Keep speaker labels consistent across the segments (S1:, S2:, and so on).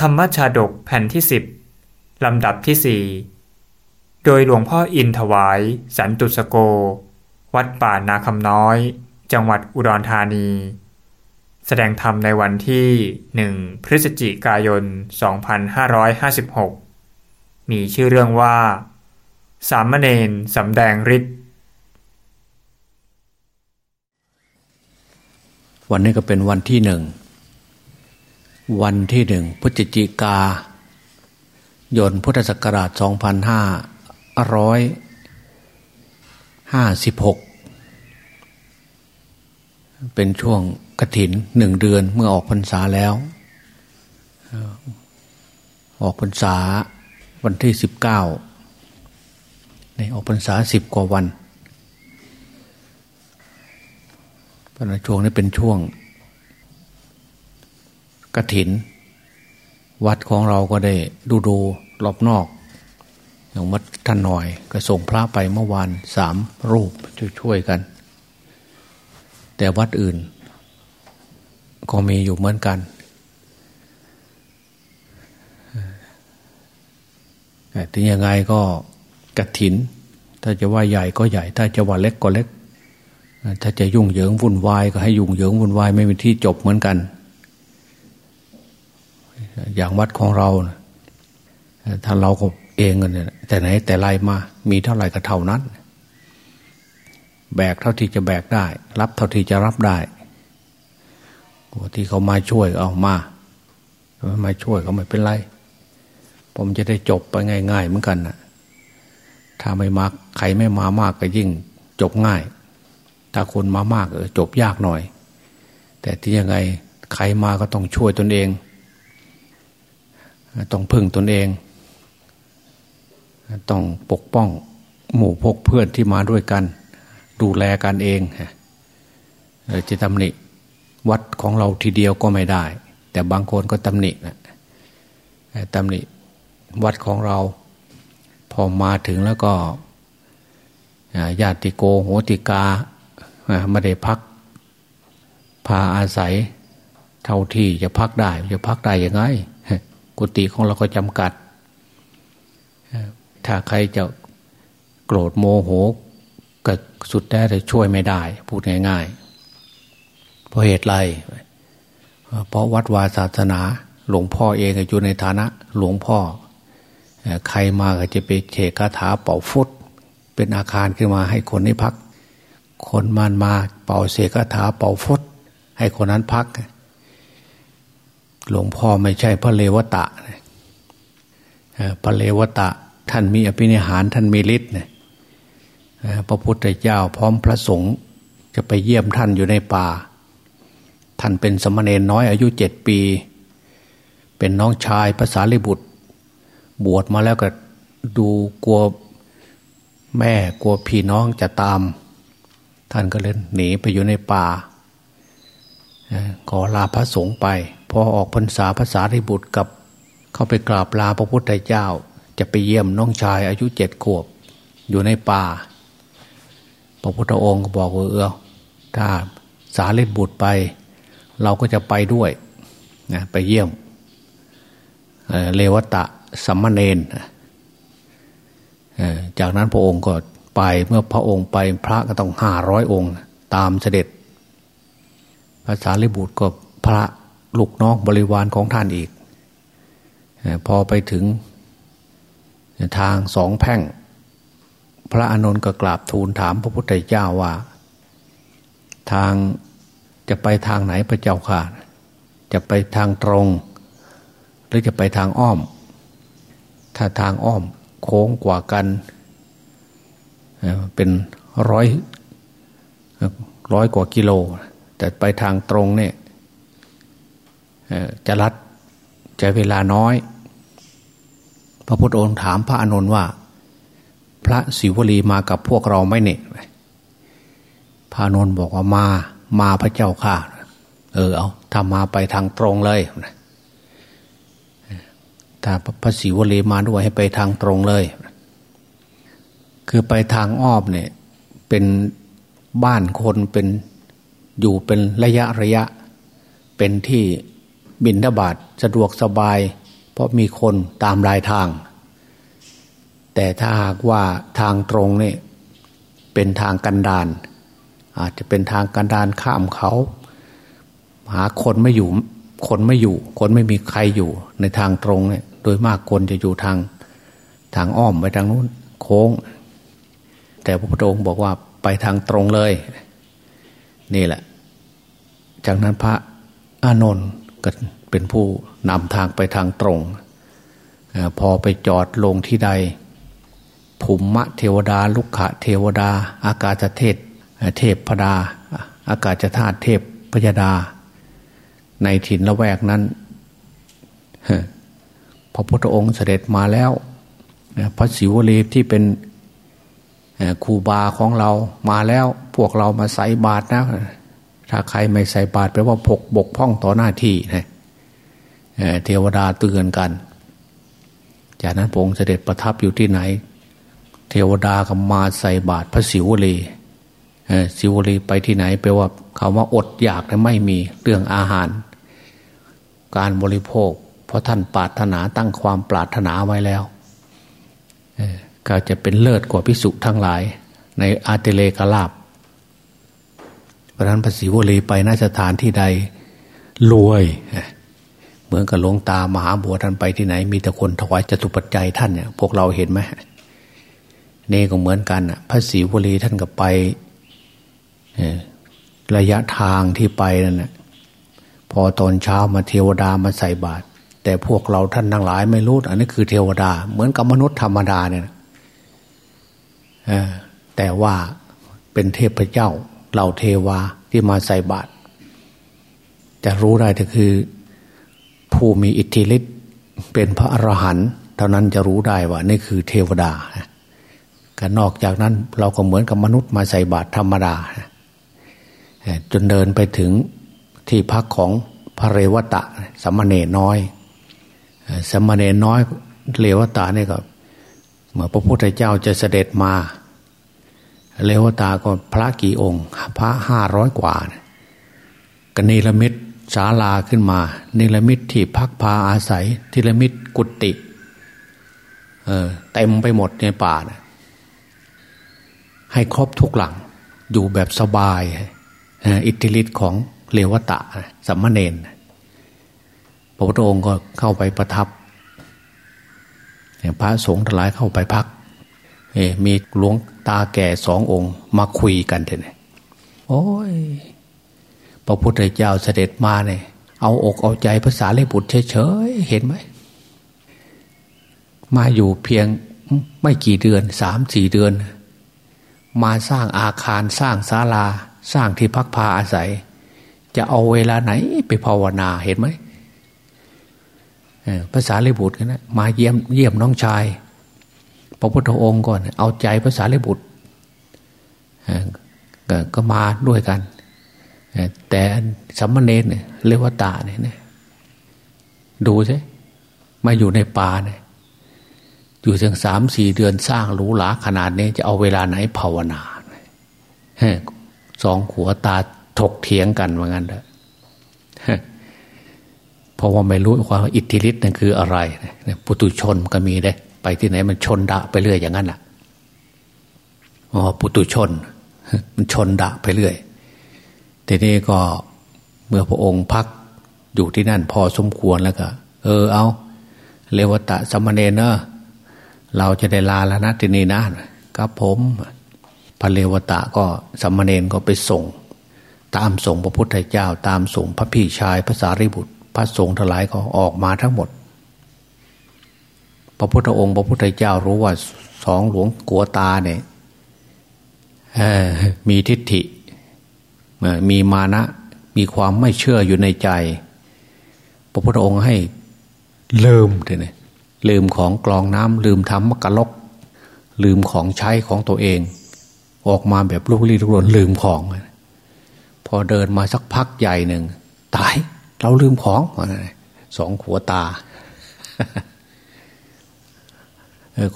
S1: ธรรมชาดกแผ่นที่สิบลำดับที่สี่โดยหลวงพ่ออินถวาย สันตุสโก วัดป่านาคำน้อย จังหวัดอุดรธานี แสดงธรรมในวันที่หนึ่งพฤศจิกายน 2556 มีชื่อเรื่องว่า สามเณรสำแดงฤทธิ์
S2: วันนี้ก็เป็นวันที่หนึ่ง วันที่หนึ่งพฤศจิกายนพุทธศักราช 2556 เป็นช่วงกระถินหนึ่งเดือนเมื่อออกพรรษาแล้ว ออกพรรษาวันที่สิบเก้าในออกพรรษาสิบกว่าวันเพราะช่วงนี้เป็นช่วง กระถิน วัดของเราก็ได้ดูดูรอบนอก อย่างวัดท่านหน่อยก็ส่งพระไปเมื่อวานสามรูปช่วยๆกัน แต่วัดอื่น ก็มีอยู่เหมือนกัน แต่ถึงยังไงก็กระถิน ถ้าจะว่าใหญ่ก็ใหญ่ ถ้าจะว่าเล็กก็เล็กถ้าจะยุ่งเหยิงวุ่นวายก็ให้ยุ่งเหยิงวุ่นวายไม่มีที่จบเหมือนกัน อย่างวัดของเราถ้าเราก็เองกันเนี่ยแต่ไหนแต่ไรมา มีเท่าไหร่ก็เท่านั้น แบกเท่าที่จะแบกได้ รับเท่าที่จะรับได้ที่เขามาช่วยเอามามาช่วยเขาไม่เป็นไร ผมจะได้จบไปง่าย ๆ เหมือนกันนะถ้าไม่มาใครไม่มามากก็ยิ่งจบง่าย ถ้าคนมามากเออจบยากหน่อย แต่ที่ยังไงใครมาก็ต้องช่วยตนเอง ต้องพึ่งตนเอง ต้องปกป้องหมู่พกเพื่อนที่มาด้วยกัน ดูแลกันเองจะตำหนิวัดของเราทีเดียวก็ไม่ได้ แต่บางคนก็ตำหนินะตำหนิวัดของเรา พอมาถึงแล้วก็ญาติโกโหติกาไม่ได้พัก พาอาศัย เท่าที่จะพักได้ จะพักได้ยังไง กุฏิของเราก็จำกัด ถ้าใครจะโกรธโมโหก็สุดแท้แต่ช่วยไม่ได้ พูดง่ายๆ เพราะเหตุไร เพราะวัดวาศาสนาหลวงพ่อเองอยู่ในฐานะหลวงพ่อ ใครมาก็จะไปเฉกคาถาเป่าฟุตเป็นอาคารขึ้นมาให้คนนี้พัก คนมันมาเป่าเสกคาถาเป่าฟุตให้คนนั้นพัก หลวงพ่อไม่ใช่พระเลวตะพระเลวตะท่านมีอภินิหารท่านมีฤทธิ์เนี่ยพระพุทธเจ้าพร้อมพระสงฆ์จะไปเยี่ยมท่านอยู่ในป่า ท่านเป็นสมณเณรน้อยอายุเจ็ดปี เป็นน้องชายภาษาลิบุตร บวชมาแล้วก็ดูกลัวแม่กลัวพี่น้องจะตาม ท่านก็เลยหนีไปอยู่ในป่าขอลาพระสงฆ์ไป พอออกพรรษาภาษาลิบุตรกับ เข้าไปกราบลาพระพุทธเจ้า จะไปเยี่ยมน้องชายอายุเจ็ดขวบ อยู่ในป่า พระพุทธองค์ก็บอกว่าเออถ้าสารีบุตรไป เราก็จะไปด้วยนะไปเยี่ยมเเลวตะสัมมเนนจากนั้นพระองค์ก็ไปเมื่อพระองค์ไปพระก็ต้องห้าร้อยองค์ ตามเสด็จภาษาลิบุตรก็พระ ลูกน้องบริวารของท่านอีก พอไปถึงทางสองแพ่ง พระอานนท์ก็กราบทูลถามพระพุทธเจ้าว่า ทางจะไปทางไหนพระเจ้าค่ะ จะไปทางตรง หรือจะไปทางอ้อม ถ้าทางอ้อมโค้งกว่ากัน เป็นร้อยร้อยกว่ากิโล แต่ไปทางตรงเนี่ย จะรัดจะเวลาน้อย พระพุทธองค์ถามพระอานนท์ว่า พระศิวลีมากับพวกเราไหมเนี่ยพานนบอกว่ามามาพระเจ้าค่ะ เออเอาถ้ามาไปทางตรงเลยถ้าพระศิวลีมาด้วยให้ไปทางตรงเลย คือไปทางอ้อมเนี่ยเป็นบ้านคนเป็นอยู่เป็นระยะระยะ เป็นที่ บินทบาทสะดวกสบาย เพราะมีคนตามรายทาง แต่ถ้าหากว่าทางตรงนี่เป็นทางกันดาน อาจจะเป็นทางกันดานข้ามเขา หาคนไม่อยู่คนไม่อยู่ คนไม่มีใครอยู่ในทางตรงเนี่ยโดยมากคนจะอยู่ทางทางอ้อมไปทางนู้นโค้ง แต่พระพุทธองค์บอกว่าไปทางตรงเลย นี่แหละ จากนั้นพระอานนท์ ก็เป็นผู้นำทางไปทางตรง พอไปจอดลงที่ใดภุมมะเทวดา ลุกขะเทวดา อากาศเทศเทพพดา อากาศธาตุเทพพยดา ในถิ่นละแวกนั้นพระพุทธองค์เสด็จมาแล้ว พระศิวลีที่เป็นครูบาของเรามาแล้วพวกเรามาใส่บาตรนะ ถ้าใครไม่ใส่บาตรแปลว่าผกบกพ่องต่อหน้าที่นะเทวดาเตือนกัน จากนั้นพระองค์เสด็จประทับอยู่ที่ไหน เทวดาก็มาใส่บาตรพระศิวลีศิวลีไปที่ไหนแปลว่าคำว่าอดอยากไม่มีเรื่องอาหาร การบริโภค เพราะท่านปรารถนาตั้งความปรารถนาไว้แล้วก็จะเป็นเลิศกว่าพิสุทั้งหลาย ในอาติเลกลาบ พราะนั้นพระศิวลีไปนสถานที่ใดรวยเหมือนกับหลวงตามหาบัวท่านไปที่ไหน มีแต่คนถวายจตุปัจจัยท่านเนี่ยพวกเราเห็นไหมนี่ก็เหมือนกันอะพระศรีวลีท่านก็ไประยะทางที่ไปนั่นนะพอตอนเช้ามาเทวดามาใส่บาตรแต่พวกเราท่านทั้งหลายไม่รู้อันนี้คือเทวดา เหมือนกับมนุษย์ธรรมดาเนี่ยแต่ว่าเป็นเทพเจ้า เหล่าเทวาที่มาใส่บาตรจะรู้ได้ก็คือ ผู้มีอิทธิฤทธิ์เป็นพระอรหันต์เท่านั้นจะรู้ได้ว่านี่คือเทวดาก็นอกจากนั้นเราก็เหมือนกับมนุษย์มาใส่บาตรธรรมดาจนเดินไปถึงที่พักของพระเรวตะสมณเณรน้อย สมณเณรน้อยเรวตะนี่ก็เมื่อพระพุทธเจ้าจะเสด็จมา เรวตาก็พระกี่องค์ พระห้าร้อยกว่ากันนิรมิตศาลาขึ้นมานิรมิตที่พักพาอาศัยนิรมิตกุฏิเออเต็มไปหมดในป่านะให้ครบทุกหลัง อยู่แบบสบาย อิทธิฤทธิ์ของเลวตะสัมมาเนนพระพุทธองค์ก็เข้าไปประทับพระสงฆ์ทั้งหลายเข้าไปพัก มีหลวงตาแก่สององค์ มาคุยกันเถอะโอ้ยพระพุทธเจ้าเสด็จมาเนี่ยเอาอกเอาใจภาษาเลบุตรเฉยๆเห็นไหมมาอยู่เพียงไม่กี่เดือนสามสี่เดือน มาสร้างอาคารสร้างศาลา สร้างที่พักพาอาศัย จะเอาเวลาไหนไปภาวนาเห็นไหมภาษาเลบุตรกันนะมาเยี่ยมเยี่ยมน้องชาย พระพุทธองค์ก่อน เอาใจภาษาเลบุตรก็มาด้วยกัน แต่สัมมาเนเนี่ยเลวตาเนี่ยดูใช่มาอยู่ในป่าเนี่ยอยู่ถึงสามสี่เดือนสร้างหรูหราขนาดนี้ จะเอาเวลาไหนภาวนาสองขัวตาถกเถียงกันว่างั้นเถอะเพราะว่าไม่รู้ความอิทธิฤทธิ์นั่นคืออะไรปุตุชนก็มีได้ ไปที่ไหนมันชนดะไปเรื่อยอย่างนั้นอะอ๋อปุตุชน มันชนดะไปเรื่อยทีนี้ก็เมื่อพระองค์พักอยู่ที่นั่นพอสมควรแล้วก็ เออเอาเลวตะสมณเณรเนอะเราจะได้ลาแล้วนะที่นี่นะครับผมพระเลวตะก็สมณเณรก็ไปส่ง ตามส่งพระพุทธเจ้า ตามส่งพระพี่ชายพระสารีบุตร พระสงฆ์ทั้งหลายก็ออกมาทั้งหมด พระพุทธองค์ พระพุทธเจ้ารู้ว่าสองหลวงกัวตาเนี่ยมีทิฏฐิมีมานะ มีความไม่เชื่ออยู่ในใจ พระพุทธองค์ให้ลืมเลยลืมของกรองน้ำลืมทำมกลก ลืมของใช้ของตัวเอง ออกมาแบบลูกลี้ลุกลนลืมของ พอเดินมาสักพักใหญ่หนึ่ง ตาย เราลืมของสองขัวตา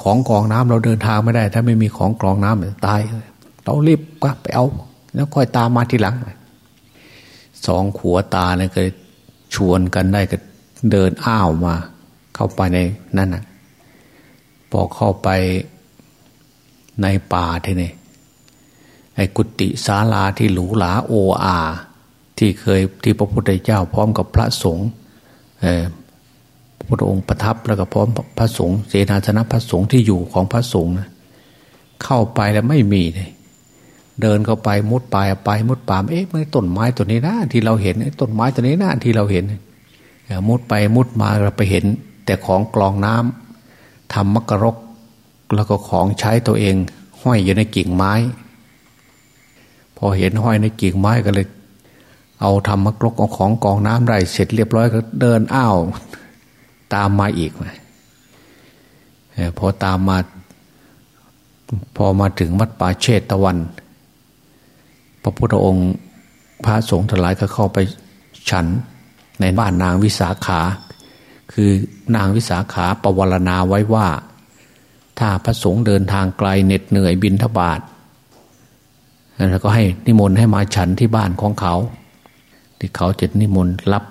S2: ของกรองน้ำเราเดินทางไม่ได้ ถ้าไม่มีของกรองน้ำตาย เรารีบก็ไปเอา แล้วค่อยตามมาทีหลังสองขัวตาเนี่ยก็ชวนกันได้ก็เดินอ้าวมา เข้าไปในนั่นนะพอเข้าไปในป่าทีนี่ไอ้กุฏิศาลาที่หรูหราโออา ที่เคยที่พระพุทธเจ้าพร้อมกับพระสงฆ์ พระองค์ประทับแล้วก็พร้อมพระสงฆ์เสนาสนะพระสงฆ์ที่อยู่ของพระสงฆ์นะเข้าไปแล้วไม่มีเลยเดินเข้าไปมุดป่าไปมุดป่าเอ๊ะไม่ต้นไม้ตัวนี้นะที่เราเห็นต้นไม้ตัวนี้นะที่เราเห็นมุดไปมุดมาเราไปเห็น แต่ของกรองน้ำทำมกรกแล้วก็ของใช้ตัวเอง ห้อยอยู่ในกิ่งไม้ พอเห็นห้อยในกิ่งไม้ก็เลย เอาทำมกรกเอาของกองน้ำได้เสร็จเรียบร้อยก็เดินอ้าว ตามมาอีกพอตามมา พอมาถึงวัดป่าเชตตะวัน พระพุทธองค์พระสงฆ์ทั้งหลายก็เข้าไปฉันในบ้านนางวิสาขา คือนางวิสาขาประวรณาไว้ว่า ถ้าพระสงฆ์เดินทางไกลเหน็ดเหนื่อยบินทบาทแล้วก็ให้นิมนต์ให้มาฉันที่บ้านของเขา ที่เขาจะนิมนต์รับ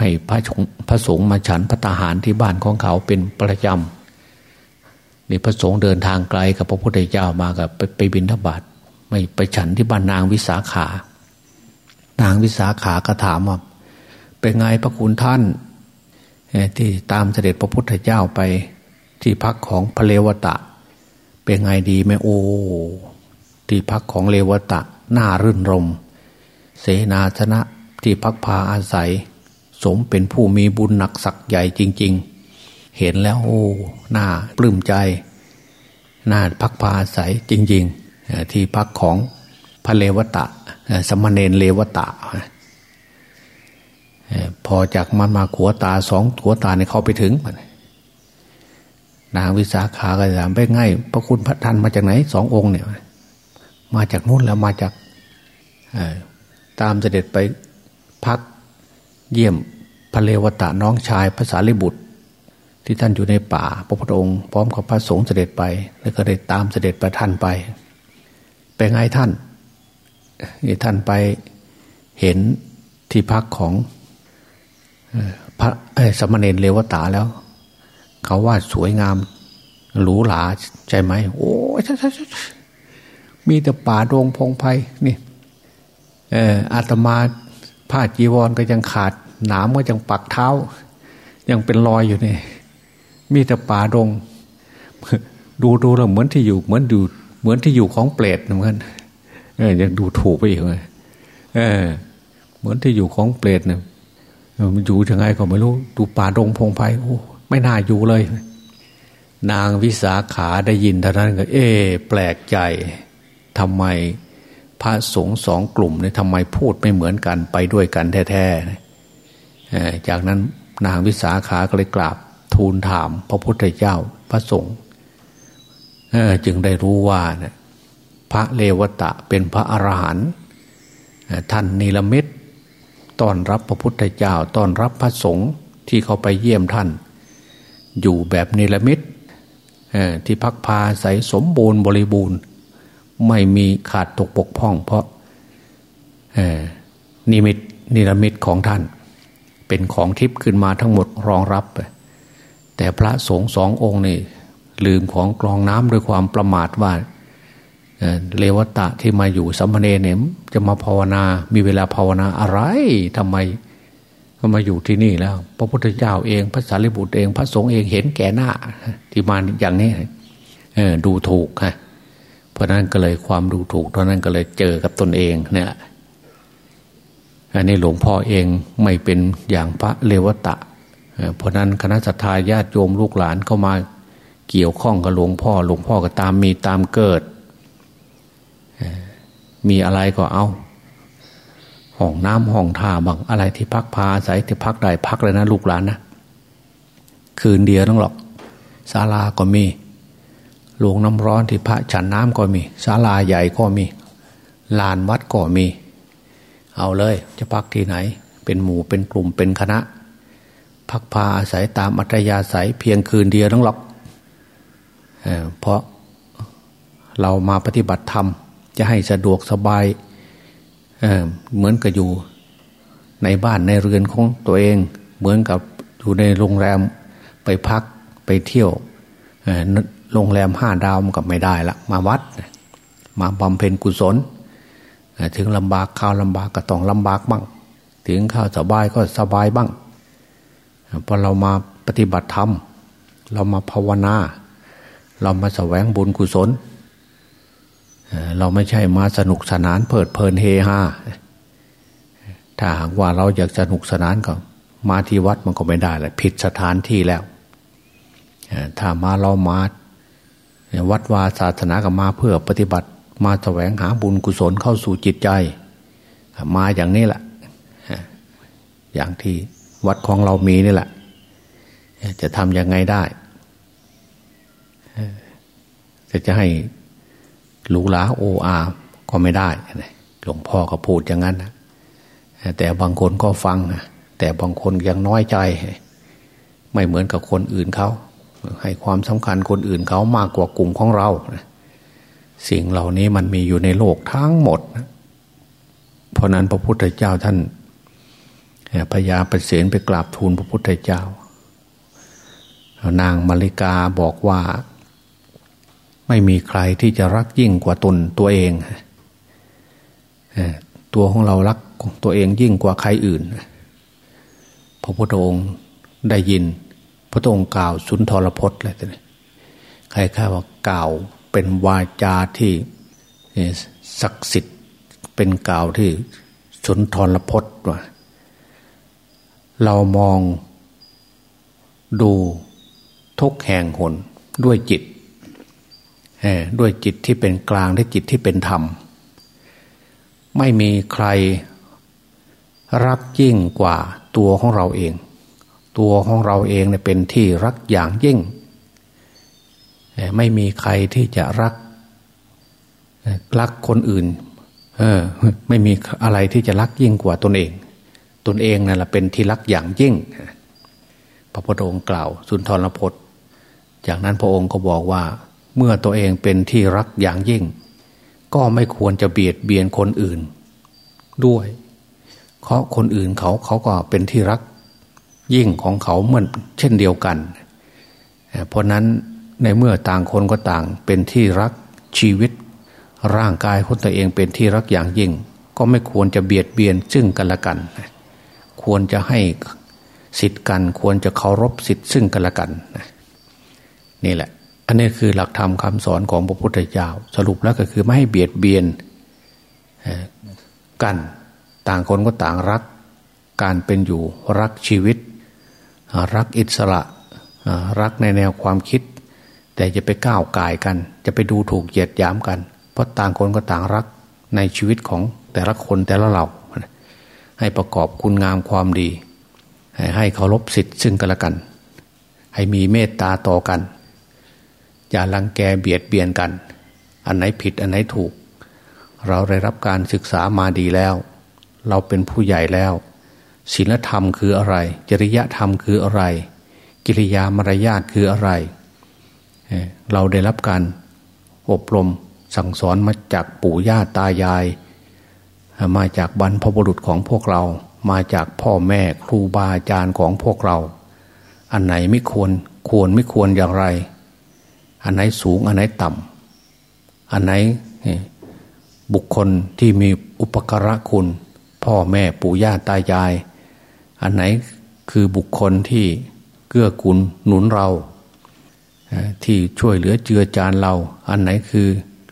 S2: ให้พระสงฆ์พระสงฆ์มาฉันพระตาหารที่บ้านของเขาเป็นประจำนี่พระสงฆ์เดินทางไกลกับพระพุทธเจ้ามากับไปไปบินทบาทไม่ไปฉันที่บ้านนางวิสาขา นางวิสาขาก็ถามว่าเป็นไงพระคุณท่านที่ตามเสด็จพระพุทธเจ้าไปที่พักของพระเลวตะ เป็นไงดีไหมโอ้ที่พักของเลวตะน่ารื่นรม เสนาชนะที่พักพาอาศัย สมเป็นผู้มีบุญหนักสักใหญ่จริง ๆ เห็นแล้วโอ้น่าปลื้มใจน่าพักพาอาศัยจริง ๆ ที่พักของพระเลวตะ สมณเณรเลวตะ พอจากมันมาขัวตาสองขัวตาเนี่ยเข้าไปถึงนางวิสาขาก็ถามไปง่ายพระคุณพระท่านมาจากไหนสององค์เนี่ย มาจากนู้นแล้วมาจากตามเสด็จไปพัก เยี่ยมพระเลวตะน้องชายภาษาลิบุตร ที่ท่านอยู่ในป่าพระพุทธองค์พร้อมกับพระสงฆ์เสด็จไป แล้วก็ได้ตามเสด็จไปท่านไปไปไงท่านท่านไปเห็นที่พักของพระสมณเณรเลวตาแล้ว เขาว่าสวยงามหรูหราใจไหมโอ้ยมีแต่ป่าโรงพงไพ่นี่เอออาตมา ผ้าจีวรก็ยังขาด หนามก็ยังปักเท้า ยังเป็นรอยอยู่นี่มีแต่ป่าดง ดูดูแล้วเหมือนที่อยู่เหมือนดูเหมือนที่อยู่ของเปรตเหมือนกันเออยังดูถูกไปอีกเลยเออ เหมือนที่อยู่ของเปรตเนี่ยมันอยู่ยังไงก็ไม่รู้ ดูป่าดงพงไพ่โอ้ไม่น่าอยู่เลย นางวิสาขาได้ยินเท่านั้นก็ เอ๊แปลกใจทำไม พระสงฆ์สองกลุ่มเนี่ยทำไมพูดไม่เหมือนกันไปด้วยกันแท้ๆจากนั้นนางวิสาขาก็เลยกราบทูลถาม พระพุทธเจ้าพระสงฆ์จึงได้รู้ว่าเนี่ยพระเลวตะเป็นพระอรหันต์ท่านนิลมิตต้อนรับพระพุทธเจ้าต้อนรับพระสงฆ์ที่เขาไปเยี่ยมท่าน อยู่แบบนิรมิตที่พักพาใสสมบูรณ์บริบูรณ์ ไม่มีขาดตกปกพ่อง เพราะนิมิตนิรมิตของท่าน เป็นของทิพย์ขึ้นมาทั้งหมดรองรับ แต่พระสงฆ์สององค์นี่ลืมของกรองน้ำด้วยความประมาทว่าเลวตะที่มาอยู่สัมภเนเนี่ยจะมาภาวนา มีเวลาภาวนาอะไรทำไมก็มาอยู่ที่นี่แล้ว พระพุทธเจ้าเอง พระสารีบุตรเอง พระสงฆ์เองเห็นแก่หน้าที่มาอย่างนี้ดูถูกฮะ เพราะนั้นก็เลยความดูถูกเพราะนั้นก็เลยเจอกับตนเองเนี่ยอันนี้หลวงพ่อเองไม่เป็นอย่างพระเลวตะ เพราะนั้นคณะสัตยาญาติโยมลูกหลานเข้ามาเกี่ยวข้องกับหลวงพ่อ หลวงพ่อก็ตามมีตามเกิด มีอะไรก็เอาห้องน้ำห้องท่าบางอะไรที่พักพาอาศัยที่พักได้พักเลยนะลูกหลานนะคืนเดียวต้องหรอกศาลาก็มี หลวงน้ำร้อนที่พระฉันน้ำก็มีศาลาใหญ่ก็มี ลานวัดก็มี เอาเลย จะพักที่ไหน เป็นหมู่เป็นกลุ่มเป็นคณะ พักพาอาศัยตามอัตยาศัยเพียงคืนเดียวต้องหรอกเเพราะเรามาปฏิบัติธรรม จะให้สะดวกสบายเเหมือนกับอยู่ในบ้านในเรือนของตัวเอง เหมือนกับอยู่ในโรงแรมไปพักไปเที่ยว โรงแรมห้าดาวมันก็ไม่ได้ละ มาวัด มาบำเพ็ญกุศล ถึงลำบากข้าวลำบากก็ต้องลำบากบ้าง ถึงข้าวสบายก็สบายบ้างพอเรามาปฏิบัติธรรม เรามาภาวนา เรามาแสวงบุญกุศล เราไม่ใช่มาสนุกสนานเพิดเพลินเฮฮาถ้าหากว่าเราอยากสนุกสนานก็มาที่วัดมันก็ไม่ได้แหละผิดสถานที่แล้ว ถ้ามาเรามา วัดวาศาสนาก็มาเพื่อปฏิบัติมาแสวงหาบุญกุศลเข้าสู่จิตใจ มาอย่างนี้แหละอย่างที่วัดของเรามีนี่แหละ จะทำยังไงได้จะจะให้หลูหลาโออาก็ไม่ได้หลวงพ่อก็พูดอย่างนั้นนะแต่บางคนก็ฟัง แต่บางคนยังน้อยใจ ไม่เหมือนกับคนอื่นเขา ให้ความสำคัญคนอื่นเขามากกว่ากลุ่มของเราสิ่งเหล่านี้มันมีอยู่ในโลกทั้งหมด เพราะนั้นพระพุทธเจ้าท่านพญาประเสนไปกราบทูลพระพุทธเจ้า นางมาริกาบอกว่า ไม่มีใครที่จะรักยิ่งกว่าตนตัวเอง ตัวของเรารักตัวเองยิ่งกว่าใครอื่น พระพุทธองค์ได้ยิน พระองค์กล่าวสุนทรพจน์เลยใครข้าว่ากล่าวเป็นวาจาที่ศักดิ์สิทธิ์เป็นกล่าวที่สุนทรพจน์ว่าเรามองดูทุกแห่งหนด้วยจิตด้วยจิตที่เป็นกลางและจิตที่เป็นธรรม ไม่มีใครรักยิ่งกว่าตัวของเราเอง ตัวของเราเองเนี่ยเป็นที่รักอย่างยิ่ง ไม่มีใครที่จะรัก รักคนอื่น เออ ไม่มีอะไรที่จะรักยิ่งกว่าตนเอง ตนเองนั่นแหละเป็นที่รักอย่างยิ่ง พระพุทธองค์กล่าว สุนทรพจน์ จากนั้นพระองค์ก็บอกว่า เมื่อตัวเองเป็นที่รักอย่างยิ่ง ก็ไม่ควรจะเบียดเบียนคนอื่น ด้วยเพราะคนอื่นเขาเขาก็เป็นที่รัก ยิ่งของเขาเหมือนเช่นเดียวกัน เพราะนั้นในเมื่อต่างคนก็ต่างเป็นที่รักชีวิต ร่างกายของตัวเองเป็นที่รักอย่างยิ่ง ก็ไม่ควรจะเบียดเบียนซึ่งกันและกัน ควรจะให้สิทธิ์กันควรจะเคารพสิทธิ์ซึ่งกันและกันนี่แหละ อันนี้คือหลักธรรมคำสอนของพระพุทธเจ้า สรุปแล้วก็คือไม่ให้เบียดเบียนกัน ต่างคนก็ต่างรัก การเป็นอยู่รักชีวิต รักอิสระรักในแนวความคิด แต่จะไปก้าวกายกัน จะไปดูถูกเหยียดหยามกัน เพราะต่างคนก็ต่างรักในชีวิตของแต่ละคนแต่ละเราให้ประกอบคุณงามความดี ให้เคารพสิทธิ์ซึ่งกันและกัน ให้มีเมตตาต่อกัน อย่าลังแกเบียดเบียนกัน อันไหนผิดอันไหนถูก เราได้รับการศึกษามาดีแล้ว เราเป็นผู้ใหญ่แล้ว ศีลธรรมคืออะไร จริยธรรมคืออะไร กิริยามารยาทคืออะไร เราได้รับการอบรมสั่งสอนมาจากปู่ย่าตายาย มาจากบรรพบุรุษของพวกเรา มาจากพ่อแม่ครูบาอาจารย์ของพวกเรา อันไหนไม่ควรควรไม่ควรอย่างไร อันไหนสูงอันไหนต่ำอันไหนบุคคลที่มีอุปการะคุณ พ่อแม่ปู่ย่าตายาย อันไหนคือบุคคลที่เกื้อกูลหนุนเรา ที่ช่วยเหลือเจือจานเรา อันไหนคือ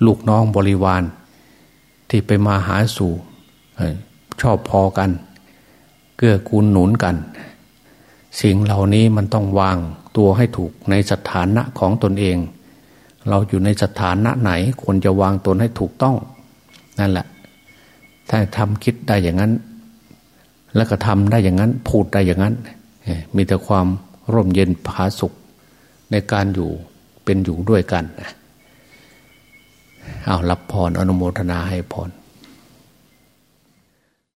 S2: ลูกน้องบริวาร ที่ไปมาหาสู่ชอบพอกัน เกื้อกูลหนุนกัน สิ่งเหล่านี้มันต้องวางตัวให้ถูกในสถานะของตนเอง เราอยู่ในสถานะไหนควรจะวางตนให้ถูกต้อง นั่นแหละ ถ้าทำคิดได้อย่างนั้น แล้วก็ทำได้อย่างนั้น พูดได้อย่างนั้น มีแต่ความร่มเย็นผาสุขในการอยู่เป็นอยู่ด้วยกันเอารับพรออนุโมทนาให้พร